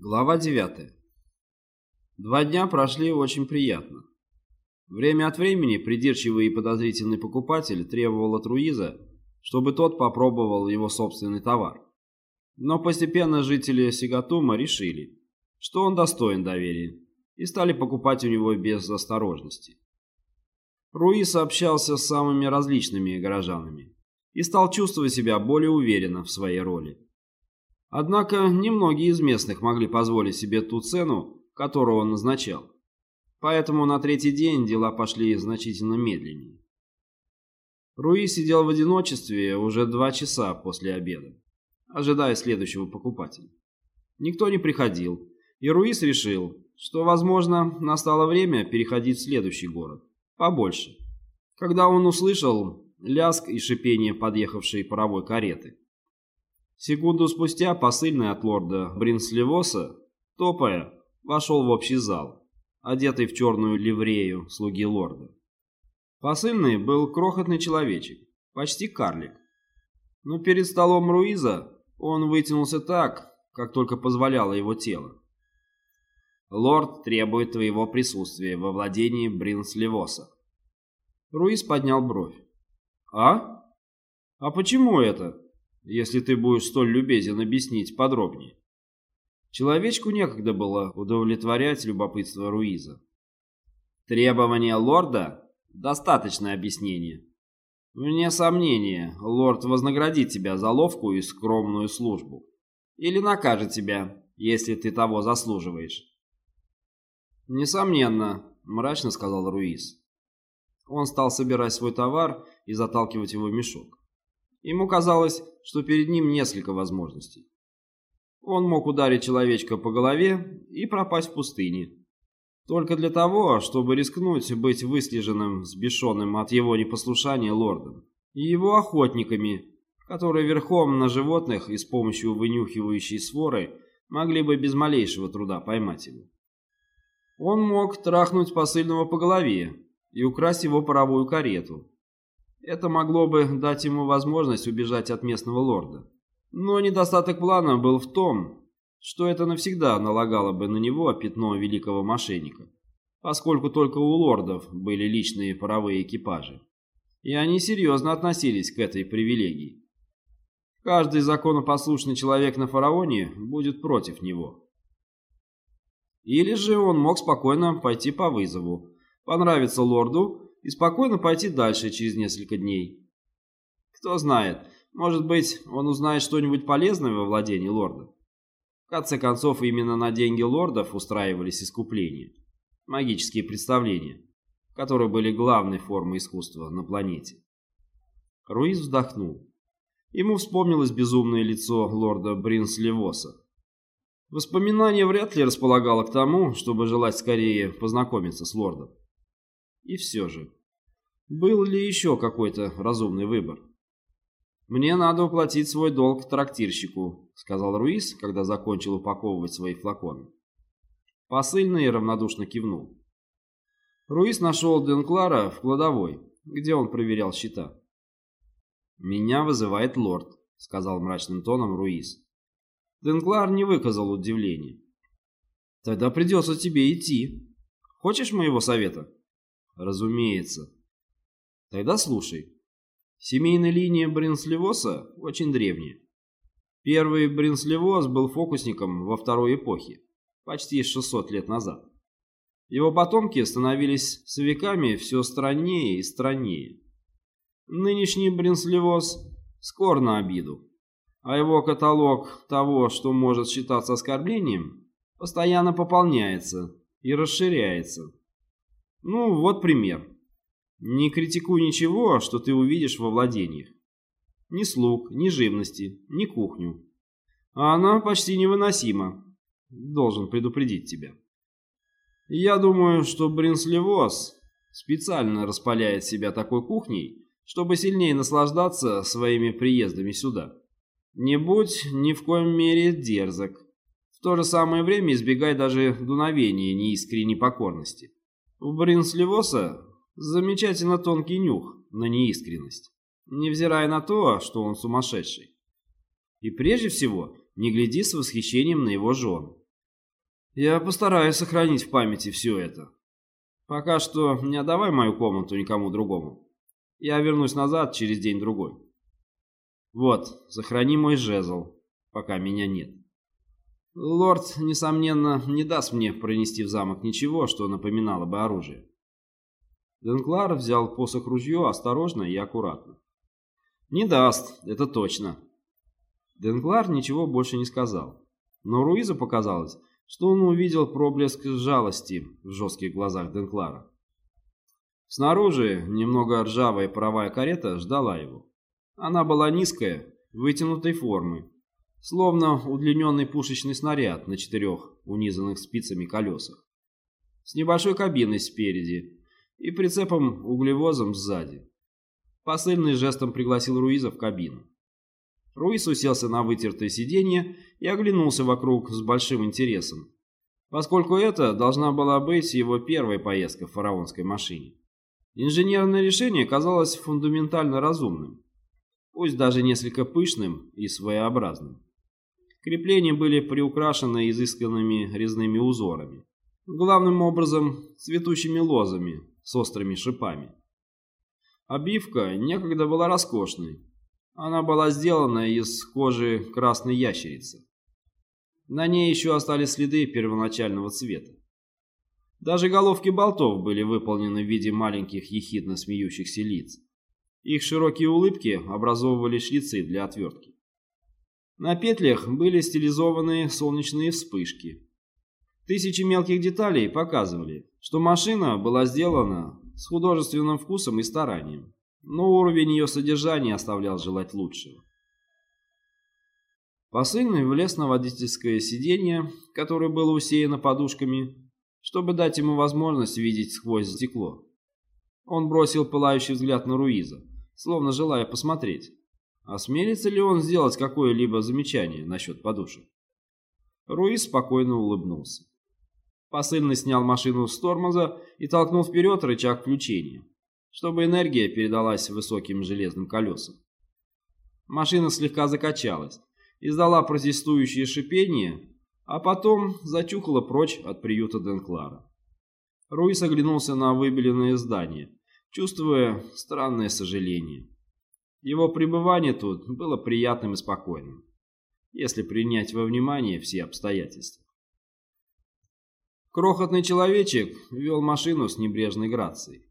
Глава 9. Два дня прошли очень приятно. Время от времени придирчивый и подозрительный покупатель требовал от Руиза, чтобы тот попробовал его собственный товар. Но постепенно жители Сигатума решили, что он достоин доверия, и стали покупать у него без осторожности. Руиз общался с самыми различными горожанами и стал чувствовать себя более уверенно в своей роли. Однако немногие из местных могли позволить себе ту цену, которую он назначал. Поэтому на третий день дела пошли значительно медленнее. Руи сидел в одиночестве уже два часа после обеда, ожидая следующего покупателя. Никто не приходил, и Руис решил, что, возможно, настало время переходить в следующий город, побольше, когда он услышал ляск и шипение подъехавшей паровой кареты. Секунду спустя посыльный от лорда Бринслевоса, топая, вошел в общий зал, одетый в черную ливрею слуги лорда. Посыльный был крохотный человечек, почти карлик. Но перед столом Руиза он вытянулся так, как только позволяло его тело. «Лорд требует твоего присутствия во владении Бринслевоса». Руиз поднял бровь. «А? А почему это?» Если ты будешь столь любезен объяснить подробнее. Человечку некогда было удовлетворять любопытство Руиза. Требование лорда – достаточное объяснение. Вне сомнения, лорд вознаградит тебя за ловкую и скромную службу. Или накажет тебя, если ты того заслуживаешь. Несомненно, мрачно сказал Руиз. Он стал собирать свой товар и заталкивать его в мешок. Ему казалось, что перед ним несколько возможностей. Он мог ударить человечка по голове и пропасть в пустыне. Только для того, чтобы рискнуть быть выслеженным, сбешенным от его непослушания лордом. И его охотниками, которые верхом на животных и с помощью вынюхивающей своры могли бы без малейшего труда поймать его. Он мог трахнуть посыльного по голове и украсть его паровую карету, это могло бы дать ему возможность убежать от местного лорда. Но недостаток плана был в том, что это навсегда налагало бы на него пятно великого мошенника, поскольку только у лордов были личные паровые экипажи. И они серьезно относились к этой привилегии. Каждый законопослушный человек на фараоне будет против него. Или же он мог спокойно пойти по вызову, понравиться лорду и спокойно пойти дальше через несколько дней. Кто знает, может быть, он узнает что-нибудь полезное во владении лорда. В конце концов, именно на деньги лордов устраивались искупления, магические представления, которые были главной формой искусства на планете. Руиз вздохнул. Ему вспомнилось безумное лицо лорда Бринслевоса. Воспоминание вряд ли располагало к тому, чтобы желать скорее познакомиться с лордом. И все же, был ли еще какой-то разумный выбор? «Мне надо уплатить свой долг трактирщику», — сказал Руис, когда закончил упаковывать свои флаконы. Посыльный равнодушно кивнул. Руис нашел Денклара в кладовой, где он проверял счета. «Меня вызывает лорд», — сказал мрачным тоном Руис. Денклар не выказал удивления. «Тогда придется тебе идти. Хочешь моего совета?» Разумеется. Тогда слушай. Семейная линия Бринслевоса очень древняя. Первый Бринслевос был фокусником во второй эпохе, почти 600 лет назад. Его потомки становились с веками все страннее и страннее. Нынешний Бринслевос скор на обиду, а его каталог того, что может считаться оскорблением, постоянно пополняется и расширяется. Ну, вот пример. Не критикуй ничего, что ты увидишь во владениях. Ни слуг, ни живности, ни кухню. А она почти невыносима. Должен предупредить тебя. Я думаю, что Бринслевоз специально распаляет себя такой кухней, чтобы сильнее наслаждаться своими приездами сюда. Не будь ни в коем мере дерзок. В то же самое время избегай даже дуновения неискренней покорности. У Бринслевоса замечательно тонкий нюх на неискренность, невзирая на то, что он сумасшедший. И прежде всего, не гляди с восхищением на его жен. Я постараюсь сохранить в памяти все это. Пока что не отдавай мою комнату никому другому. Я вернусь назад через день-другой. Вот, сохрани мой жезл, пока меня нет. Лорд, несомненно, не даст мне пронести в замок ничего, что напоминало бы оружие. Денклар взял посох ружье осторожно и аккуратно. «Не даст, это точно». Денклар ничего больше не сказал, но Руизу показалось, что он увидел проблеск жалости в жестких глазах Денклара. Снаружи немного ржавая паровая карета ждала его. Она была низкая, вытянутой формы, словно удлиненный пушечный снаряд на четырех унизанных спицами колесах, с небольшой кабиной спереди и прицепом углевозом сзади. Посыльный жестом пригласил Руиза в кабину. Руис уселся на вытертое сиденье и оглянулся вокруг с большим интересом, поскольку это должна была быть его первая поездка в фараонской машине. Инженерное решение казалось фундаментально разумным, пусть даже несколько пышным и своеобразным. Крепления были приукрашены изысканными резными узорами, главным образом цветущими лозами с острыми шипами. Обивка некогда была роскошной, она была сделана из кожи красной ящерицы. На ней еще остались следы первоначального цвета. Даже головки болтов были выполнены в виде маленьких ехидно смеющихся лиц. Их широкие улыбки образовывали шлицы для отвертки. На петлях были стилизованы солнечные вспышки. Тысячи мелких деталей показывали, что машина была сделана с художественным вкусом и старанием но уровень ее содержания оставлял желать лучшего. Посыльный влез на водительское сиденье, которое было усеяно подушками, чтобы дать ему возможность видеть сквозь стекло. Он бросил пылающий взгляд на Руиза, словно желая посмотреть, осмелится ли он сделать какое-либо замечание насчет подушек. Руиз спокойно улыбнулся. Посыльный снял машину с тормоза и толкнул вперед рычаг включения чтобы энергия передалась высоким железным колесам. Машина слегка закачалась, издала протестующее шипение, а потом зачухала прочь от приюта Денклара. Руис оглянулся на выбеленное здание, чувствуя странное сожаление. Его пребывание тут было приятным и спокойным, если принять во внимание все обстоятельства. Крохотный человечек вел машину с небрежной грацией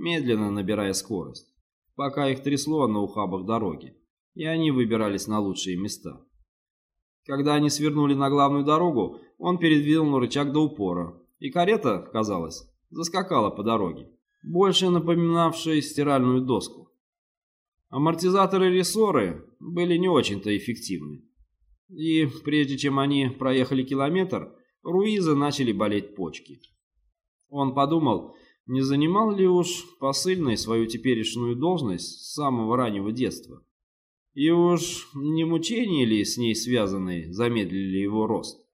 медленно набирая скорость, пока их трясло на ухабах дороги, и они выбирались на лучшие места. Когда они свернули на главную дорогу, он передвинул рычаг до упора, и карета, казалось, заскакала по дороге, больше напоминавшей стиральную доску. Амортизаторы-рессоры были не очень-то эффективны. И прежде чем они проехали километр, Руиза начали болеть почки. Он подумал, не занимал ли уж посыльный свою теперешнюю должность с самого раннего детства? И уж не мучения ли с ней связанные замедлили его рост?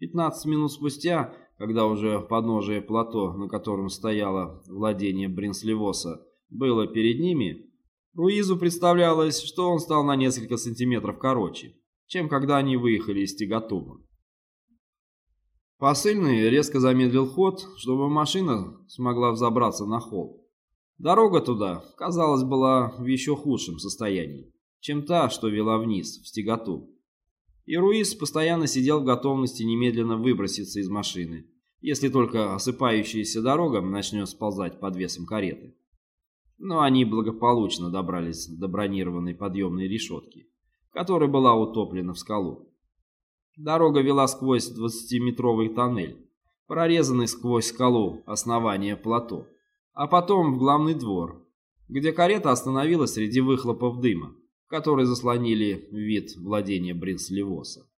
15 минут спустя, когда уже подножие плато, на котором стояло владение Бринслевоса, было перед ними, Руизу представлялось, что он стал на несколько сантиметров короче, чем когда они выехали из Тигатума. Посыльный резко замедлил ход, чтобы машина смогла взобраться на холм. Дорога туда, казалось, была в еще худшем состоянии, чем та, что вела вниз, в стеготу. И Руис постоянно сидел в готовности немедленно выброситься из машины, если только осыпающаяся дорога начнет сползать под весом кареты. Но они благополучно добрались до бронированной подъемной решетки, которая была утоплена в скалу. Дорога вела сквозь двадцатиметровый тоннель, прорезанный сквозь скалу основания плато, а потом в главный двор, где карета остановилась среди выхлопов дыма, которые заслонили вид владения Бринслевоса.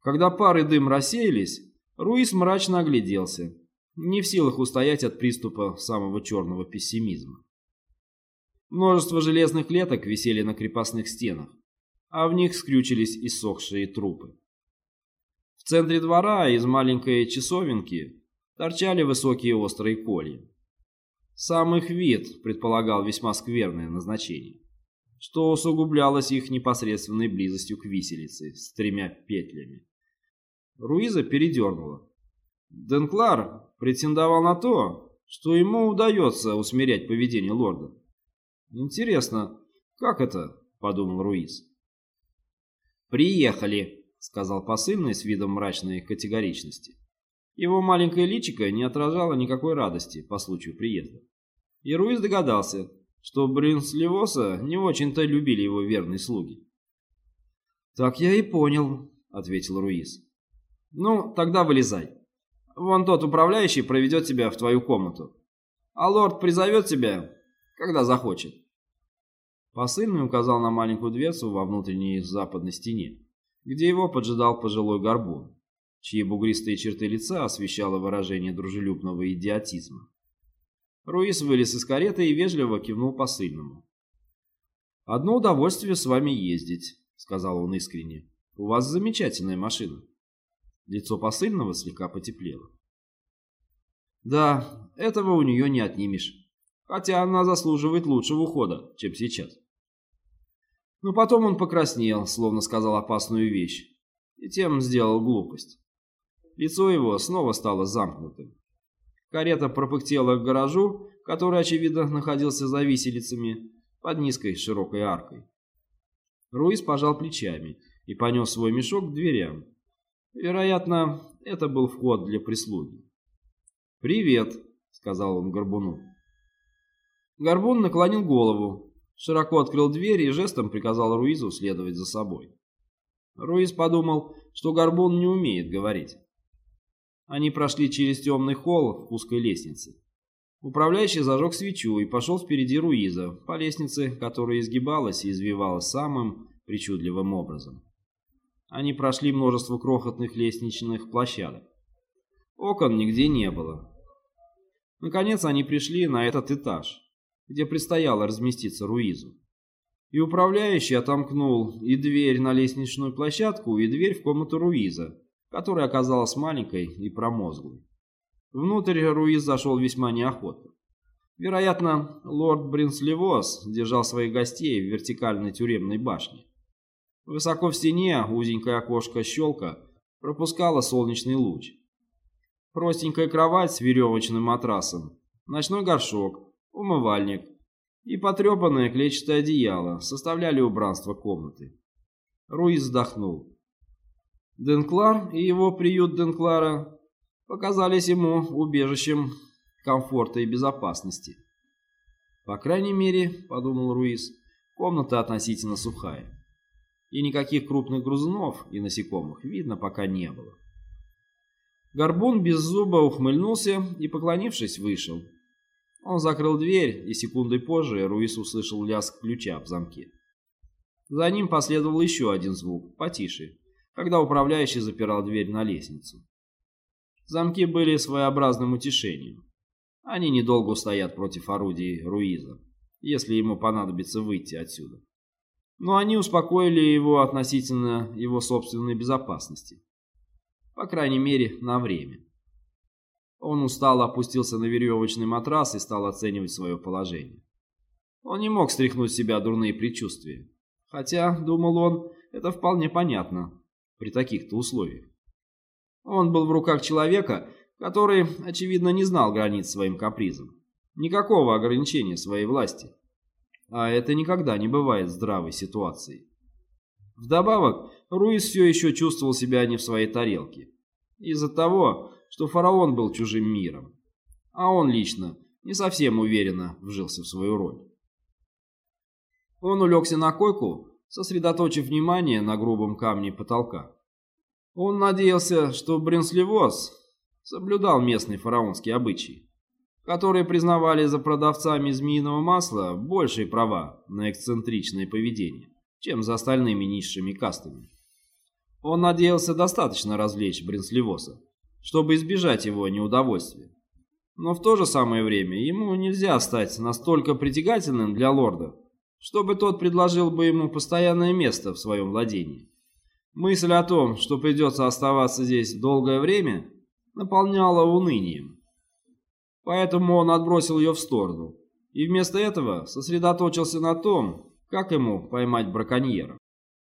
Когда пары дым рассеялись, Руис мрачно огляделся, не в силах устоять от приступа самого черного пессимизма. Множество железных клеток висели на крепостных стенах, а в них скрючились иссохшие трупы. В центре двора из маленькой часовенки торчали высокие острые колья. Сам их вид предполагал весьма скверное назначение, что усугублялось их непосредственной близостью к виселице с тремя петлями. Руиза передернула. Денклар претендовал на то, что ему удается усмирять поведение лорда. «Интересно, как это?» – подумал Руиз. «Приехали», – сказал посыльный с видом мрачной категоричности. Его маленькое личико не отражало никакой радости по случаю приезда. И Руиз догадался, что Бринслевоса не очень-то любили его верные слуги. «Так я и понял», — ответил Руиз. «Ну, тогда вылезай. Вон тот управляющий проведет тебя в твою комнату. А лорд призовет тебя, когда захочет». Посыльный указал на маленькую дверцу во внутренней западной стене, где его поджидал пожилой горбун, чьи бугристые черты лица освещало выражение дружелюбного идиотизма. Руис вылез из кареты и вежливо кивнул посыльному. «Одно удовольствие с вами ездить», — сказал он искренне. «У вас замечательная машина». Лицо посыльного слегка потеплело. «Да, этого у нее не отнимешь. Хотя она заслуживает лучшего ухода, чем сейчас». Но потом он покраснел, словно сказал опасную вещь, и тем сделал глупость. Лицо его снова стало замкнутым. Карета пропыхтела к гаражу, который, очевидно, находился за виселицами под низкой широкой аркой. Руис пожал плечами и понес свой мешок к дверям. Вероятно, это был вход для прислуги. «Привет», — сказал он Горбуну. Горбун наклонил голову, широко открыл дверь и жестом приказал Руизу следовать за собой. Руиз подумал, что Горбун не умеет говорить. Они прошли через темный холл к узкой лестнице. Управляющий зажег свечу и пошел впереди Руиза, по лестнице, которая изгибалась и извивалась самым причудливым образом. Они прошли множество крохотных лестничных площадок. Окон нигде не было. Наконец они пришли на этот этаж, где предстояло разместиться Руизу. И управляющий отомкнул и дверь на лестничную площадку, и дверь в комнату Руиза, которая оказалась маленькой и промозглой. Внутрь Руиз зашел весьма неохотно. Вероятно, лорд Бринслевос держал своих гостей в вертикальной тюремной башне. Высоко в стене узенькое окошко-щелка пропускало солнечный луч. Простенькая кровать с веревочным матрасом, ночной горшок, умывальник и потрепанное клетчатое одеяло составляли убранство комнаты. Руиз вздохнул. Денклар и его приют Денклара показались ему убежищем комфорта и безопасности. По крайней мере, подумал Руис, комната относительно сухая. И никаких крупных грузунов и насекомых видно пока не было. Горбун без зуба ухмыльнулся и, поклонившись, вышел. Он закрыл дверь, и секундой позже Руис услышал лязг ключа в замке. За ним последовал еще один звук, потише, когда управляющий запирал дверь на лестницу. Замки были своеобразным утешением. Они недолго устоят против орудий Руиза, если ему понадобится выйти отсюда. Но они успокоили его относительно его собственной безопасности. По крайней мере, на время. Он устало опустился на веревочный матрас и стал оценивать свое положение. Он не мог стряхнуть с себя дурные предчувствия. Хотя, думал он, это вполне понятно при таких-то условиях. Он был в руках человека, который, очевидно, не знал границ своим капризом. Никакого ограничения своей власти. А это никогда не бывает здравой ситуацией. Вдобавок, Руис все еще чувствовал себя не в своей тарелке. Из-за того, что фараон был чужим миром. А он лично не совсем уверенно вжился в свою роль. Он улегся на койку, сосредоточив внимание на грубом камне потолка. Он надеялся, что Бринсливоз соблюдал местные фараонские обычаи, которые признавали за продавцами змеиного масла большие права на эксцентричное поведение, чем за остальными низшими кастами. Он надеялся достаточно развлечь Бринсливоса, чтобы избежать его неудовольствия. Но в то же самое время ему нельзя стать настолько притягательным для лорда, чтобы тот предложил бы ему постоянное место в своем владении. Мысль о том, что придется оставаться здесь долгое время, наполняла унынием. Поэтому он отбросил ее в сторону и вместо этого сосредоточился на том, как ему поймать браконьера.